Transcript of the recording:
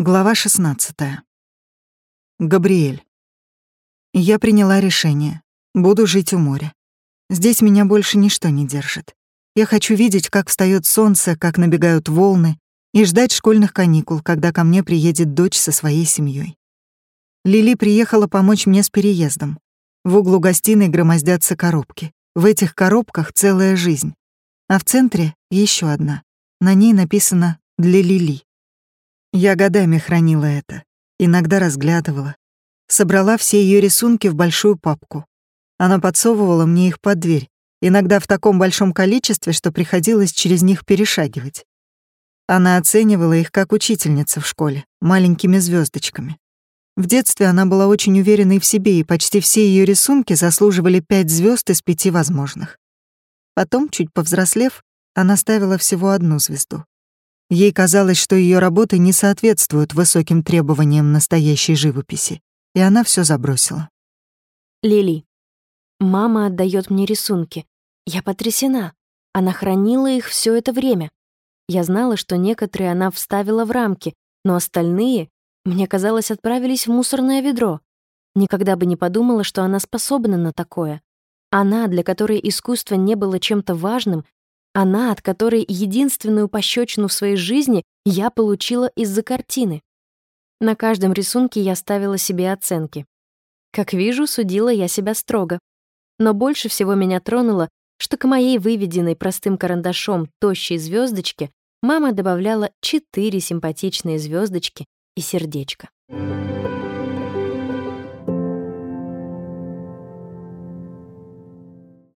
Глава 16. Габриэль. Я приняла решение. Буду жить у моря. Здесь меня больше ничто не держит. Я хочу видеть, как встает солнце, как набегают волны, и ждать школьных каникул, когда ко мне приедет дочь со своей семьей. Лили приехала помочь мне с переездом. В углу гостиной громоздятся коробки. В этих коробках целая жизнь. А в центре еще одна. На ней написано «Для Лили». Я годами хранила это, иногда разглядывала. Собрала все ее рисунки в большую папку. Она подсовывала мне их под дверь, иногда в таком большом количестве, что приходилось через них перешагивать. Она оценивала их как учительница в школе, маленькими звездочками. В детстве она была очень уверенной в себе, и почти все ее рисунки заслуживали пять звезд из пяти возможных. Потом, чуть повзрослев, она ставила всего одну звезду. Ей казалось, что ее работы не соответствуют высоким требованиям настоящей живописи, и она все забросила. Лили. Мама отдает мне рисунки. Я потрясена. Она хранила их все это время. Я знала, что некоторые она вставила в рамки, но остальные, мне казалось, отправились в мусорное ведро. Никогда бы не подумала, что она способна на такое. Она, для которой искусство не было чем-то важным, она, от которой единственную пощечину в своей жизни я получила из-за картины. На каждом рисунке я ставила себе оценки. Как вижу, судила я себя строго. Но больше всего меня тронуло, что к моей выведенной простым карандашом тощей звездочке мама добавляла четыре симпатичные звездочки и сердечко. Thank you